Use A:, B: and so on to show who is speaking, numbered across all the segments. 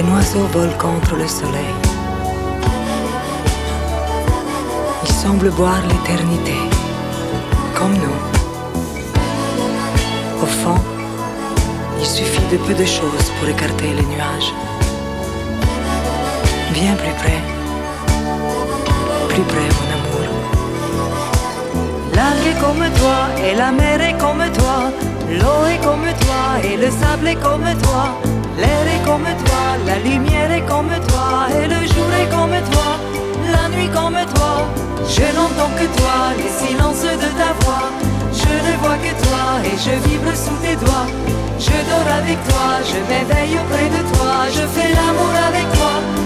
A: Un oiseau vole contre le soleil. Il semble boire l'éternité, comme nous. Au fond, il suffit de peu de choses pour écarter les nuages. Viens plus près, plus près mon amour.
B: L'algue est comme toi et la mer est comme toi, le sable est comme toi, l'air est comme toi, la lumière est comme toi et le jour est comme toi, la nuit comme toi. Je n'entends que toi, les silences de ta voix. Je ne vois que toi et je vibre sous tes doigts. Je dors avec toi, je m'éveille auprès de toi, je fais l'amour avec toi.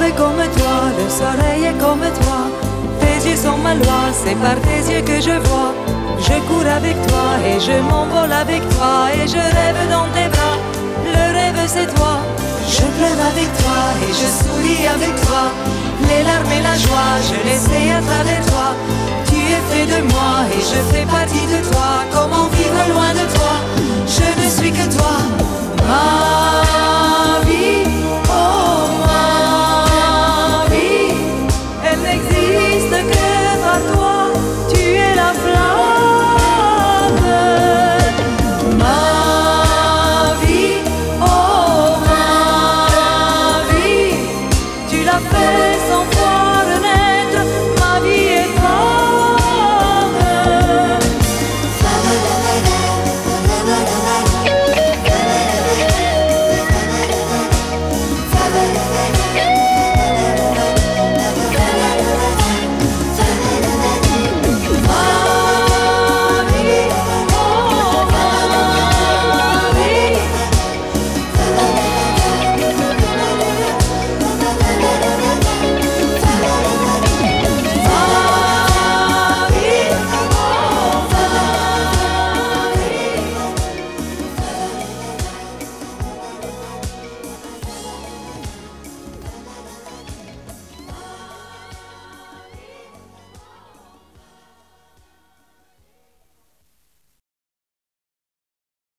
B: Est comme toi, le soleil est comme toi. Tes yeux sont ma loi, c'est par tes yeux que je vois. Je cours avec toi et je m'envole avec toi et je rêve dans tes bras. Le rêve c'est toi. Je pleure avec toi et je souris avec toi. Les larmes et la joie, je les sais à travers toi. Tu es fait de moi et je fais partie de toi. Comment